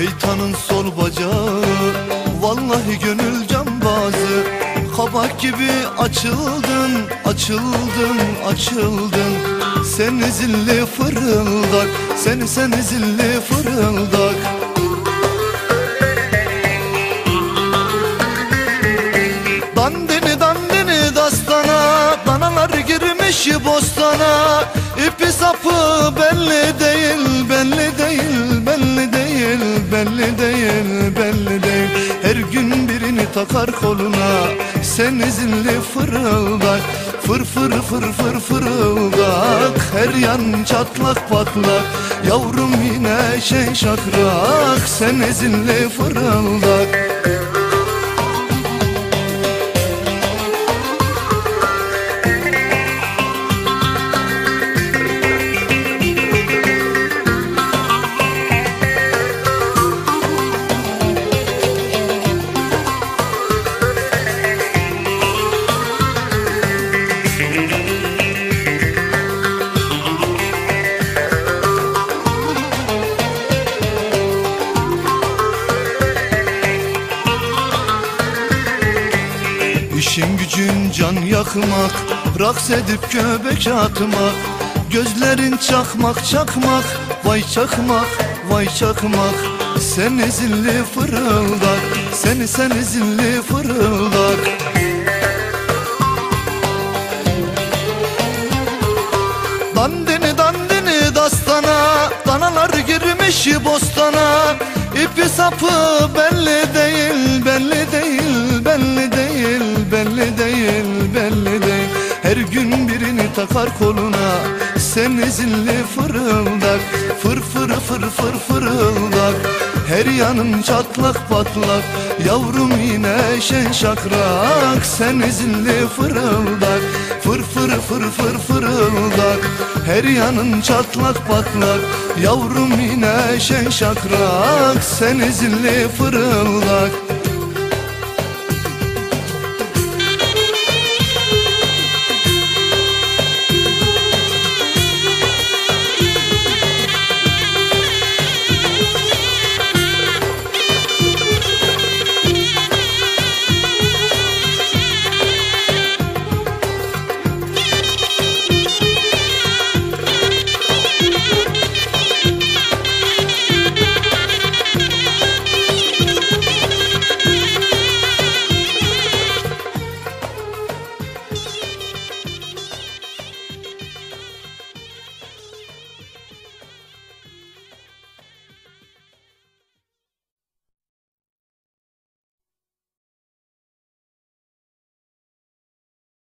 Şeytanın sol bacağı Vallahi gönül cambazı. Kabak gibi açıldın, açıldın, açıldın. Sen zilli fırıldak, seni sen zilli fırıldak. Dandini dandini dastana, danalar girmiş bostana. İpi sapı be takar koluna, sen izinli fırıldak Fır fır fır fır fırıldak, her yan çatlak patlak Yavrum yine şey şakrak, sen izinli fırıldak İşin gücün can yakmak Raks edip göbek atmak Gözlerin çakmak çakmak Vay çakmak vay çakmak. Sen ezilli fırıldak Seni sen ezilli fırıldak. Dandini dandini dastana Danalar girmiş bostana. İpi sapı belli değil belli değil belli değil. Her gün birini takar koluna sen izinli fırıldak. Fır fır fır fır fırıldak Her yanın çatlak patlak. Yavrum yine şen şakrak Sen izinli fırıldak. Fır fır fır fır fırıldak Her yanın çatlak patlak. Yavrum yine şen şakrak Sen izinli fırıldak